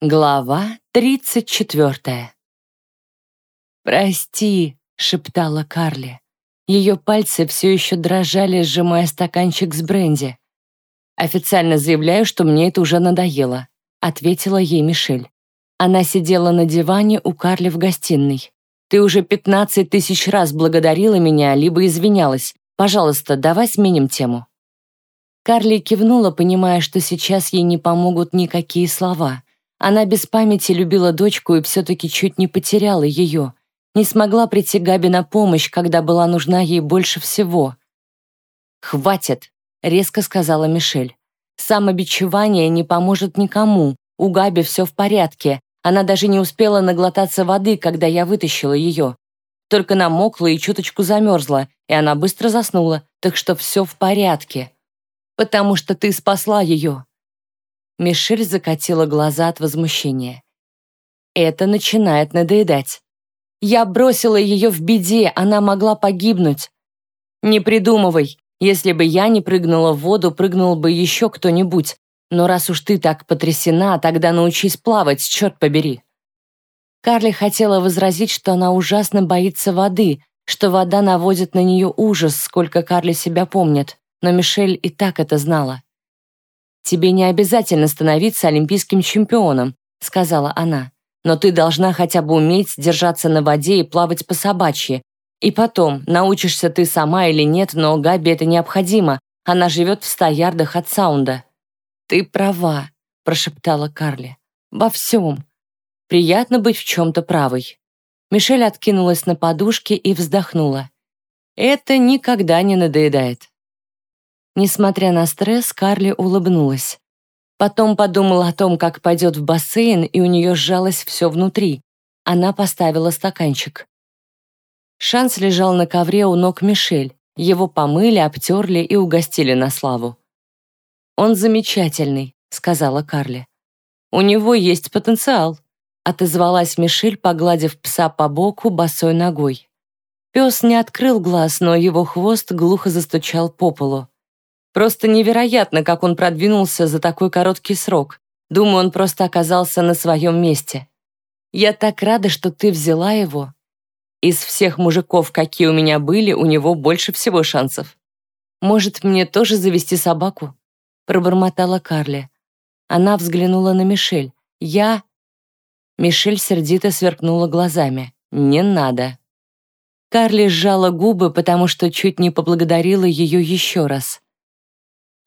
Глава тридцать четвертая. «Прости», — шептала Карли. Ее пальцы все еще дрожали, сжимая стаканчик с бренди. «Официально заявляю, что мне это уже надоело», — ответила ей Мишель. Она сидела на диване у Карли в гостиной. «Ты уже пятнадцать тысяч раз благодарила меня, либо извинялась. Пожалуйста, давай сменим тему». Карли кивнула, понимая, что сейчас ей не помогут никакие слова — она без памяти любила дочку и все-таки чуть не потеряла ее. Не смогла прийти Габи на помощь, когда была нужна ей больше всего. «Хватит», — резко сказала Мишель. «Самобичевание не поможет никому. У Габи все в порядке. Она даже не успела наглотаться воды, когда я вытащила ее. Только намокла и чуточку замерзла, и она быстро заснула, так что все в порядке. Потому что ты спасла ее. Мишель закатила глаза от возмущения. Это начинает надоедать. Я бросила ее в беде, она могла погибнуть. Не придумывай. Если бы я не прыгнула в воду, прыгнул бы еще кто-нибудь. Но раз уж ты так потрясена, тогда научись плавать, черт побери. Карли хотела возразить, что она ужасно боится воды, что вода наводит на нее ужас, сколько Карли себя помнит, но Мишель и так это знала. «Тебе не обязательно становиться олимпийским чемпионом», сказала она. «Но ты должна хотя бы уметь держаться на воде и плавать по собачьи. И потом, научишься ты сама или нет, но Габи это необходимо. Она живет в ста ярдах от саунда». «Ты права», прошептала Карли. «Во всем. Приятно быть в чем-то правой». Мишель откинулась на подушке и вздохнула. «Это никогда не надоедает». Несмотря на стресс, Карли улыбнулась. Потом подумала о том, как пойдет в бассейн, и у нее сжалось все внутри. Она поставила стаканчик. Шанс лежал на ковре у ног Мишель. Его помыли, обтерли и угостили на славу. «Он замечательный», — сказала Карли. «У него есть потенциал», — отозвалась Мишель, погладив пса по боку босой ногой. Пес не открыл глаз, но его хвост глухо застучал по полу. Просто невероятно, как он продвинулся за такой короткий срок. Думаю, он просто оказался на своем месте. Я так рада, что ты взяла его. Из всех мужиков, какие у меня были, у него больше всего шансов. Может, мне тоже завести собаку?» Пробормотала Карли. Она взглянула на Мишель. «Я...» Мишель сердито сверкнула глазами. «Не надо». Карли сжала губы, потому что чуть не поблагодарила ее еще раз.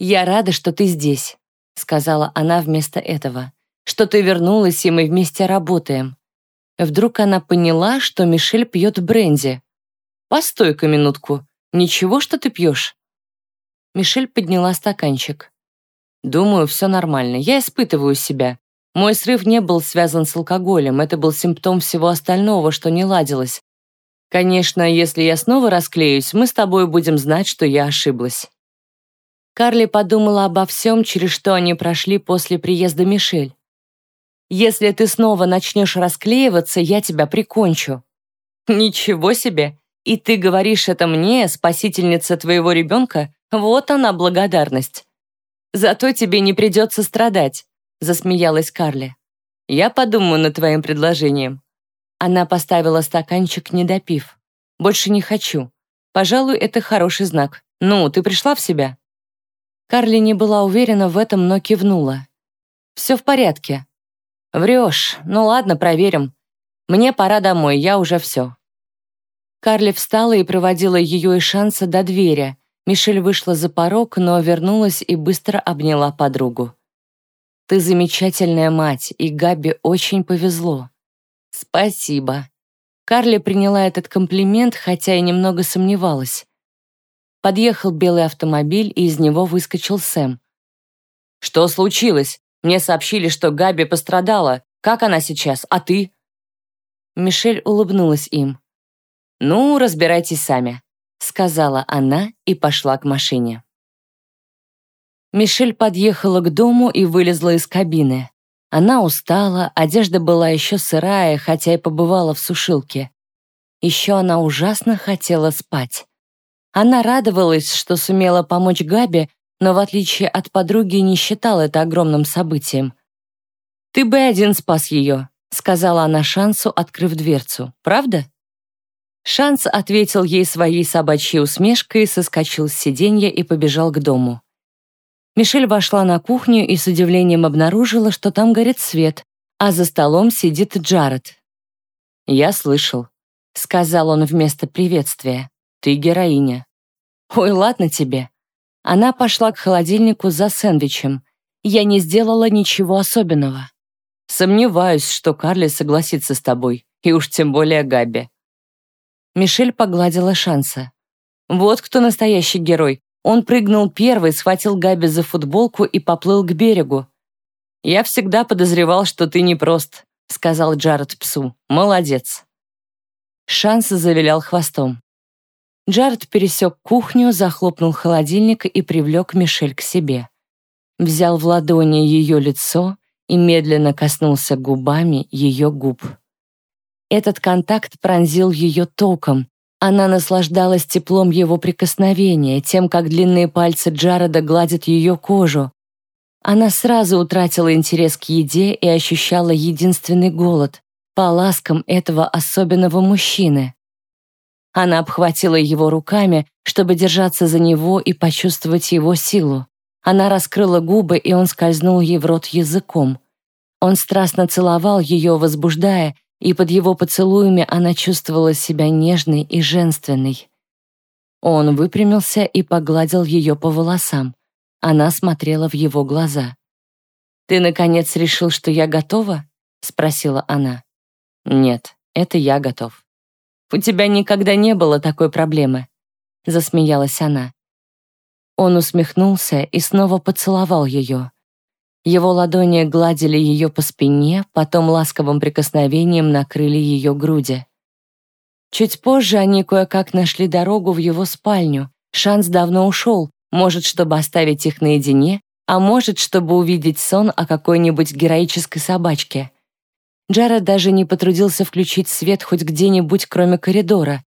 «Я рада, что ты здесь», — сказала она вместо этого, «что ты вернулась, и мы вместе работаем». Вдруг она поняла, что Мишель пьет бренди. «Постой-ка минутку. Ничего, что ты пьешь?» Мишель подняла стаканчик. «Думаю, все нормально. Я испытываю себя. Мой срыв не был связан с алкоголем, это был симптом всего остального, что не ладилось. Конечно, если я снова расклеюсь, мы с тобой будем знать, что я ошиблась». Карли подумала обо всем, через что они прошли после приезда Мишель. «Если ты снова начнешь расклеиваться, я тебя прикончу». «Ничего себе! И ты говоришь это мне, спасительница твоего ребенка? Вот она благодарность». «Зато тебе не придется страдать», — засмеялась Карли. «Я подумаю над твоим предложением». Она поставила стаканчик, не допив. «Больше не хочу. Пожалуй, это хороший знак. Ну, ты пришла в себя?» Карли не была уверена в этом, но кивнула. «Все в порядке». «Врешь. Ну ладно, проверим. Мне пора домой, я уже все». Карли встала и проводила ее и шанса до двери. Мишель вышла за порог, но вернулась и быстро обняла подругу. «Ты замечательная мать, и Габи очень повезло». «Спасибо». Карли приняла этот комплимент, хотя и немного сомневалась. Подъехал белый автомобиль, и из него выскочил Сэм. «Что случилось? Мне сообщили, что Габи пострадала. Как она сейчас? А ты?» Мишель улыбнулась им. «Ну, разбирайтесь сами», — сказала она и пошла к машине. Мишель подъехала к дому и вылезла из кабины. Она устала, одежда была еще сырая, хотя и побывала в сушилке. Еще она ужасно хотела спать. Она радовалась, что сумела помочь Габи, но в отличие от подруги не считала это огромным событием. «Ты бы один спас ее», — сказала она Шансу, открыв дверцу. «Правда?» Шанс ответил ей своей собачьей усмешкой, соскочил с сиденья и побежал к дому. Мишель вошла на кухню и с удивлением обнаружила, что там горит свет, а за столом сидит Джаред. «Я слышал», — сказал он вместо приветствия. «Ты героиня». «Ой, ладно тебе». Она пошла к холодильнику за сэндвичем. Я не сделала ничего особенного. Сомневаюсь, что Карли согласится с тобой, и уж тем более Габи. Мишель погладила Шанса. Вот кто настоящий герой. Он прыгнул первый, схватил Габи за футболку и поплыл к берегу. «Я всегда подозревал, что ты непрост», — сказал Джаред псу. «Молодец». Шанс завилял хвостом. Джаред пересек кухню, захлопнул холодильник и привлек Мишель к себе. Взял в ладони ее лицо и медленно коснулся губами ее губ. Этот контакт пронзил ее током. Она наслаждалась теплом его прикосновения, тем, как длинные пальцы Джареда гладят ее кожу. Она сразу утратила интерес к еде и ощущала единственный голод по ласкам этого особенного мужчины. Она обхватила его руками, чтобы держаться за него и почувствовать его силу. Она раскрыла губы, и он скользнул ей в рот языком. Он страстно целовал ее, возбуждая, и под его поцелуями она чувствовала себя нежной и женственной. Он выпрямился и погладил ее по волосам. Она смотрела в его глаза. «Ты, наконец, решил, что я готова?» — спросила она. «Нет, это я готов». «У тебя никогда не было такой проблемы», — засмеялась она. Он усмехнулся и снова поцеловал ее. Его ладони гладили ее по спине, потом ласковым прикосновением накрыли ее груди. Чуть позже они кое-как нашли дорогу в его спальню. Шанс давно ушел, может, чтобы оставить их наедине, а может, чтобы увидеть сон о какой-нибудь героической собачке. Джаред даже не потрудился включить свет хоть где-нибудь, кроме коридора.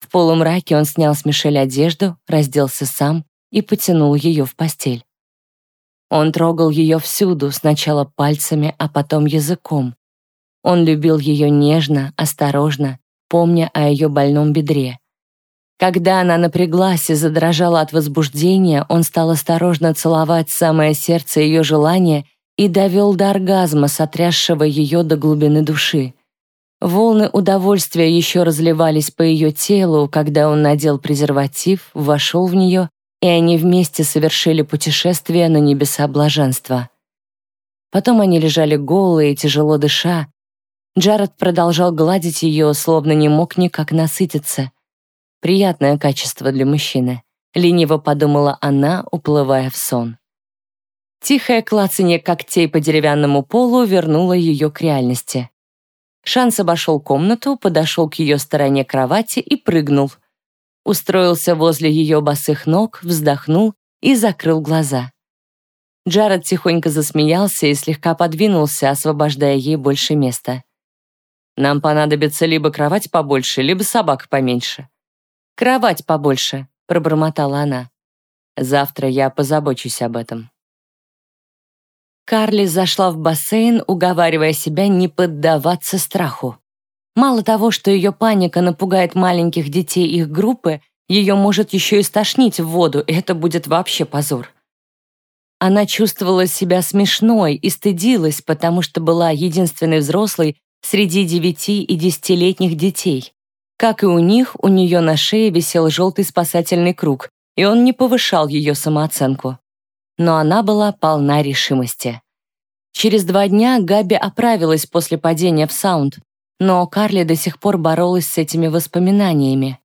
В полумраке он снял с Мишель одежду, разделся сам и потянул ее в постель. Он трогал ее всюду, сначала пальцами, а потом языком. Он любил ее нежно, осторожно, помня о ее больном бедре. Когда она напряглась и задрожала от возбуждения, он стал осторожно целовать самое сердце ее желания и довел до оргазма, сотрясшего ее до глубины души. Волны удовольствия еще разливались по ее телу, когда он надел презерватив, вошел в нее, и они вместе совершили путешествие на небеса блаженства. Потом они лежали голые, тяжело дыша. Джаред продолжал гладить ее, словно не мог никак насытиться. Приятное качество для мужчины, лениво подумала она, уплывая в сон. Тихое клацанье когтей по деревянному полу вернуло ее к реальности. Шанс обошел комнату, подошел к ее стороне кровати и прыгнул. Устроился возле ее босых ног, вздохнул и закрыл глаза. Джаред тихонько засмеялся и слегка подвинулся, освобождая ей больше места. «Нам понадобится либо кровать побольше, либо собак поменьше». «Кровать побольше», — пробормотала она. «Завтра я позабочусь об этом». Карли зашла в бассейн, уговаривая себя не поддаваться страху. Мало того, что ее паника напугает маленьких детей их группы, ее может еще и стошнить в воду, и это будет вообще позор. Она чувствовала себя смешной и стыдилась, потому что была единственной взрослой среди девяти и десятилетних детей. Как и у них, у нее на шее висел желтый спасательный круг, и он не повышал ее самооценку но она была полна решимости. Через два дня Габи оправилась после падения в саунд, но Карли до сих пор боролась с этими воспоминаниями.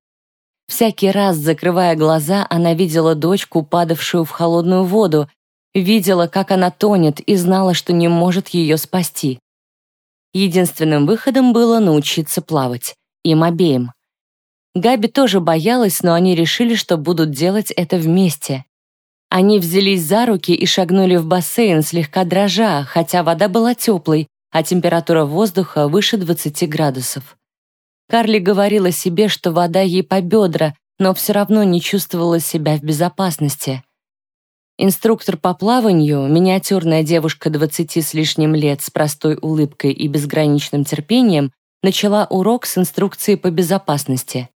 Всякий раз, закрывая глаза, она видела дочку, падавшую в холодную воду, видела, как она тонет, и знала, что не может ее спасти. Единственным выходом было научиться плавать. Им обеим. Габи тоже боялась, но они решили, что будут делать это вместе. Они взялись за руки и шагнули в бассейн, слегка дрожа, хотя вода была теплой, а температура воздуха выше 20 градусов. Карли говорила себе, что вода ей по бедра, но все равно не чувствовала себя в безопасности. Инструктор по плаванию, миниатюрная девушка 20 с лишним лет с простой улыбкой и безграничным терпением, начала урок с инструкции по безопасности.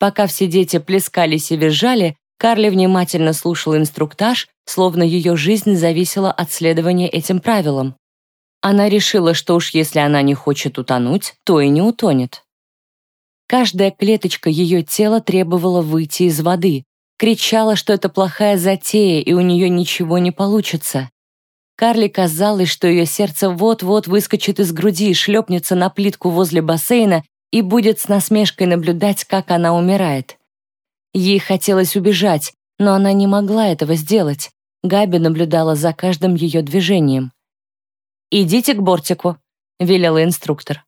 Пока все дети плескались и визжали, Карли внимательно слушала инструктаж, словно ее жизнь зависела от следования этим правилам. Она решила, что уж если она не хочет утонуть, то и не утонет. Каждая клеточка ее тела требовала выйти из воды, кричала, что это плохая затея и у нее ничего не получится. Карли казалось, что ее сердце вот-вот выскочит из груди и шлепнется на плитку возле бассейна и будет с насмешкой наблюдать, как она умирает. Ей хотелось убежать, но она не могла этого сделать. Габи наблюдала за каждым ее движением. «Идите к бортику», — велела инструктор.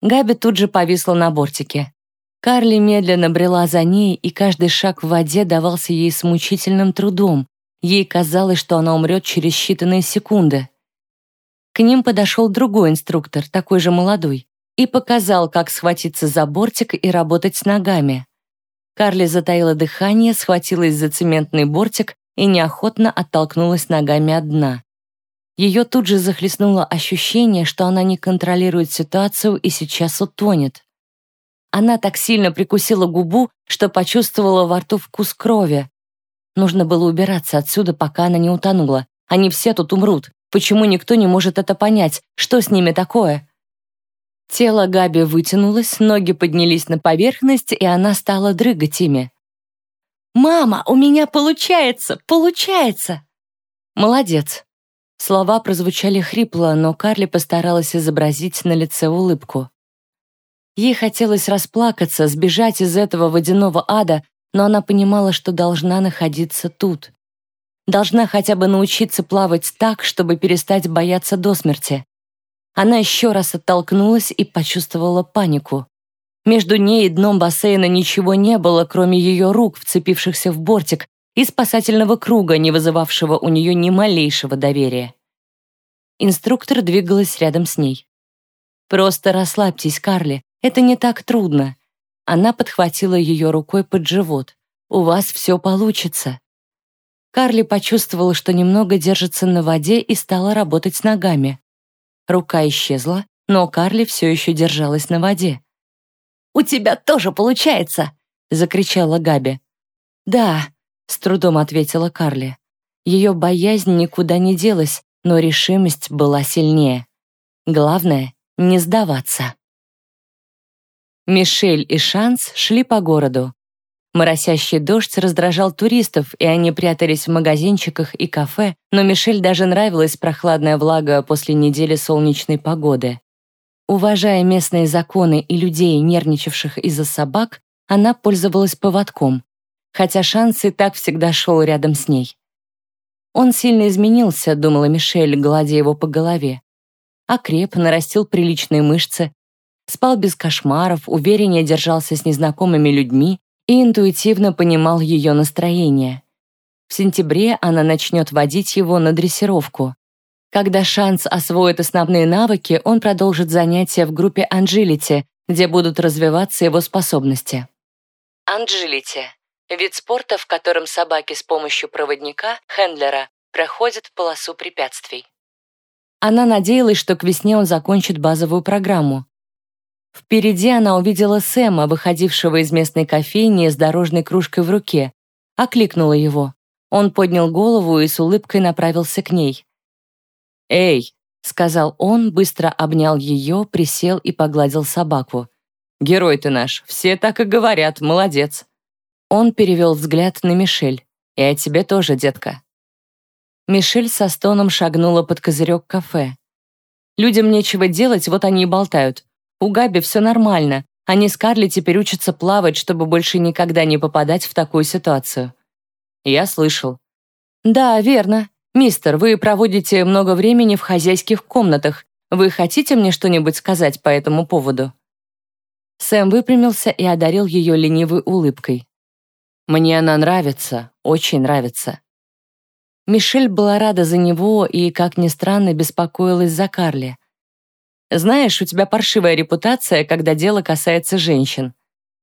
Габи тут же повисла на бортике. Карли медленно брела за ней, и каждый шаг в воде давался ей с мучительным трудом. Ей казалось, что она умрет через считанные секунды. К ним подошел другой инструктор, такой же молодой, и показал, как схватиться за бортик и работать с ногами. Карли затаила дыхание, схватилась за цементный бортик и неохотно оттолкнулась ногами от дна. Ее тут же захлестнуло ощущение, что она не контролирует ситуацию и сейчас утонет. Она так сильно прикусила губу, что почувствовала во рту вкус крови. Нужно было убираться отсюда, пока она не утонула. Они все тут умрут. Почему никто не может это понять? Что с ними такое? Тело Габи вытянулось, ноги поднялись на поверхность, и она стала дрыгать ими. «Мама, у меня получается! Получается!» «Молодец!» Слова прозвучали хрипло, но Карли постаралась изобразить на лице улыбку. Ей хотелось расплакаться, сбежать из этого водяного ада, но она понимала, что должна находиться тут. Должна хотя бы научиться плавать так, чтобы перестать бояться до смерти. Она еще раз оттолкнулась и почувствовала панику. Между ней и дном бассейна ничего не было, кроме ее рук, вцепившихся в бортик, и спасательного круга, не вызывавшего у нее ни малейшего доверия. Инструктор двигалась рядом с ней. «Просто расслабьтесь, Карли, это не так трудно». Она подхватила ее рукой под живот. «У вас все получится». Карли почувствовала, что немного держится на воде и стала работать с ногами. Рука исчезла, но Карли все еще держалась на воде. «У тебя тоже получается!» — закричала Габи. «Да», — с трудом ответила Карли. Ее боязнь никуда не делась, но решимость была сильнее. Главное — не сдаваться. Мишель и Шанс шли по городу. Моросящий дождь раздражал туристов, и они прятались в магазинчиках и кафе, но Мишель даже нравилась прохладная влага после недели солнечной погоды. Уважая местные законы и людей, нервничавших из-за собак, она пользовалась поводком, хотя шанс так всегда шел рядом с ней. Он сильно изменился, думала Мишель, гладя его по голове. Окреп, нарастил приличные мышцы, спал без кошмаров, увереннее держался с незнакомыми людьми, и интуитивно понимал ее настроение. В сентябре она начнет водить его на дрессировку. Когда шанс освоит основные навыки, он продолжит занятия в группе Анжилити, где будут развиваться его способности. Анжилити – вид спорта, в котором собаки с помощью проводника, хендлера, проходят полосу препятствий. Она надеялась, что к весне он закончит базовую программу. Впереди она увидела Сэма, выходившего из местной кофейни с дорожной кружкой в руке. Окликнула его. Он поднял голову и с улыбкой направился к ней. «Эй!» — сказал он, быстро обнял ее, присел и погладил собаку. «Герой ты наш, все так и говорят, молодец!» Он перевел взгляд на Мишель. «И о тебе тоже, детка». Мишель со стоном шагнула под козырек кафе. «Людям нечего делать, вот они и болтают. У Габи все нормально. Они с Карли теперь учатся плавать, чтобы больше никогда не попадать в такую ситуацию. Я слышал. Да, верно. Мистер, вы проводите много времени в хозяйских комнатах. Вы хотите мне что-нибудь сказать по этому поводу? Сэм выпрямился и одарил ее ленивой улыбкой. «Мне она нравится, очень нравится». Мишель была рада за него и, как ни странно, беспокоилась за Карли. Знаешь, у тебя паршивая репутация, когда дело касается женщин.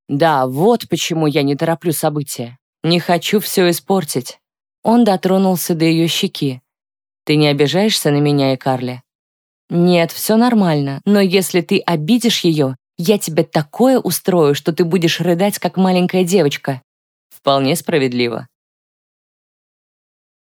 Да, вот почему я не тороплю события. Не хочу все испортить. Он дотронулся до ее щеки. «Ты не обижаешься на меня и Карли?» «Нет, все нормально, но если ты обидишь ее, я тебе такое устрою, что ты будешь рыдать, как маленькая девочка». «Вполне справедливо.